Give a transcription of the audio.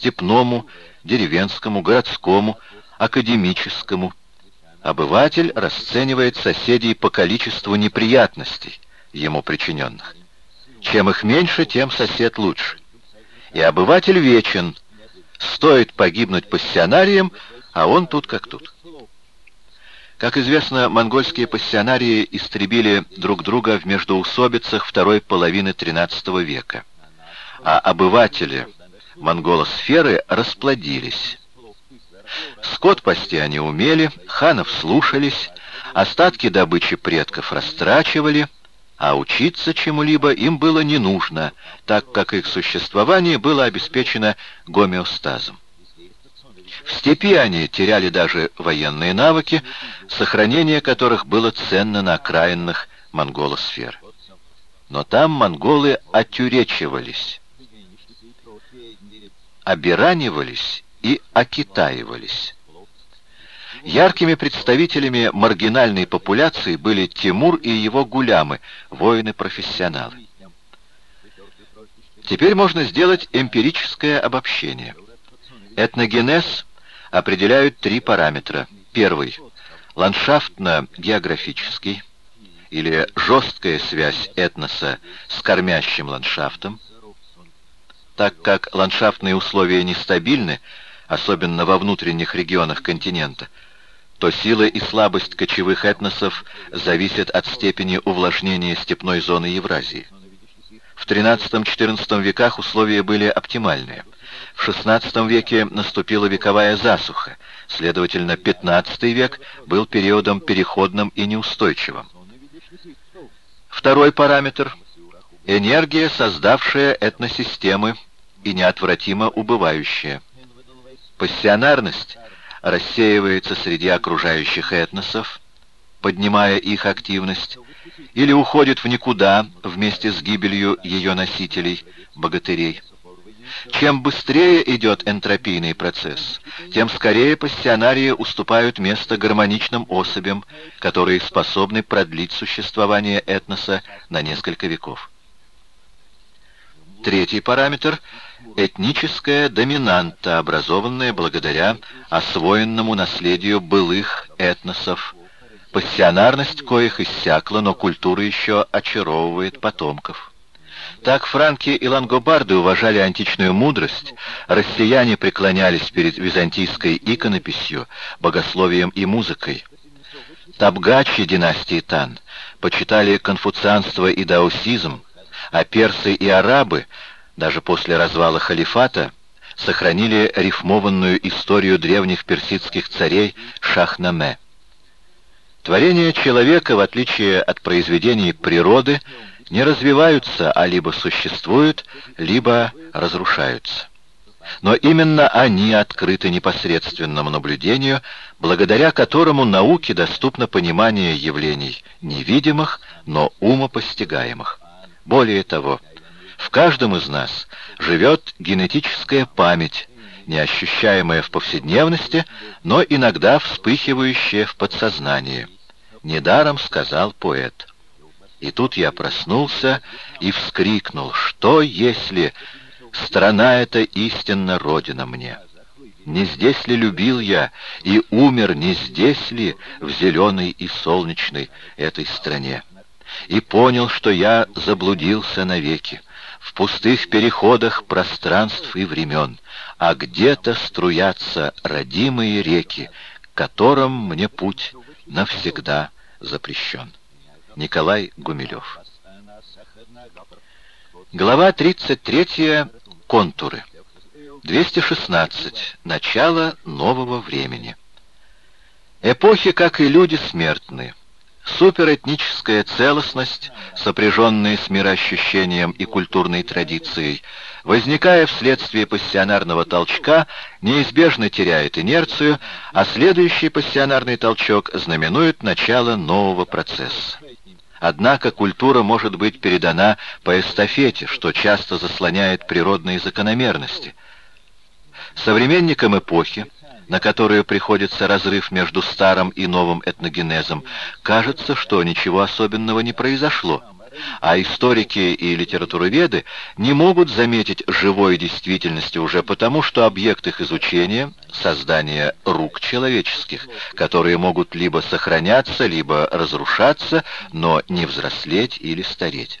степному, деревенскому, городскому, академическому. Обыватель расценивает соседей по количеству неприятностей, ему причиненных. Чем их меньше, тем сосед лучше. И обыватель вечен. Стоит погибнуть пассионариям, а он тут как тут. Как известно, монгольские пассионарии истребили друг друга в междоусобицах второй половины XIII века, а обыватели монголосферы расплодились. Скот пасти они умели, ханов слушались, остатки добычи предков растрачивали, а учиться чему-либо им было не нужно, так как их существование было обеспечено гомеостазом. В степи они теряли даже военные навыки, сохранение которых было ценно на окраинных монголосфер. Но там монголы отюречивались, обиранивались и окитаивались. Яркими представителями маргинальной популяции были Тимур и его гулямы, воины-профессионалы. Теперь можно сделать эмпирическое обобщение. Этногенез определяют три параметра. Первый – ландшафтно-географический, или жесткая связь этноса с кормящим ландшафтом. Так как ландшафтные условия нестабильны, особенно во внутренних регионах континента, то сила и слабость кочевых этносов зависят от степени увлажнения степной зоны Евразии. В XIII-XIV веках условия были оптимальные – в XVI веке наступила вековая засуха, следовательно, XV век был периодом переходным и неустойчивым. Второй параметр – энергия, создавшая этносистемы и неотвратимо убывающая. Пассионарность рассеивается среди окружающих этносов, поднимая их активность, или уходит в никуда вместе с гибелью ее носителей, богатырей. Чем быстрее идет энтропийный процесс, тем скорее пассионарии уступают место гармоничным особям, которые способны продлить существование этноса на несколько веков. Третий параметр – этническая доминанта, образованная благодаря освоенному наследию былых этносов, пассионарность коих иссякла, но культура еще очаровывает потомков. Так франки и лангобарды уважали античную мудрость, россияне преклонялись перед византийской иконописью, богословием и музыкой. Табгачи династии Тан почитали конфуцианство и даосизм, а персы и арабы, даже после развала халифата, сохранили рифмованную историю древних персидских царей Шахнаме. Творение человека, в отличие от произведений природы, не развиваются, а либо существуют, либо разрушаются. Но именно они открыты непосредственному наблюдению, благодаря которому науке доступно понимание явлений невидимых, но умопостигаемых. Более того, в каждом из нас живет генетическая память, неощущаемая в повседневности, но иногда вспыхивающая в подсознании. Недаром сказал поэт. И тут я проснулся и вскрикнул, что если страна эта истинно родина мне? Не здесь ли любил я и умер не здесь ли в зеленой и солнечной этой стране? И понял, что я заблудился навеки, в пустых переходах пространств и времен, а где-то струятся родимые реки, которым мне путь навсегда запрещен. Николай Гумилев. Глава 33. Контуры. 216. Начало нового времени. Эпохи, как и люди, смертны. Суперэтническая целостность, сопряженная с мироощущением и культурной традицией, возникая вследствие пассионарного толчка, неизбежно теряет инерцию, а следующий пассионарный толчок знаменует начало нового процесса. Однако культура может быть передана по эстафете, что часто заслоняет природные закономерности. Современникам эпохи, на которую приходится разрыв между старым и новым этногенезом, кажется, что ничего особенного не произошло. а историки и литературоведы не могут заметить живой действительности уже потому, что объект их изучения — создание рук человеческих, которые могут либо сохраняться, либо разрушаться, но не взрослеть или стареть.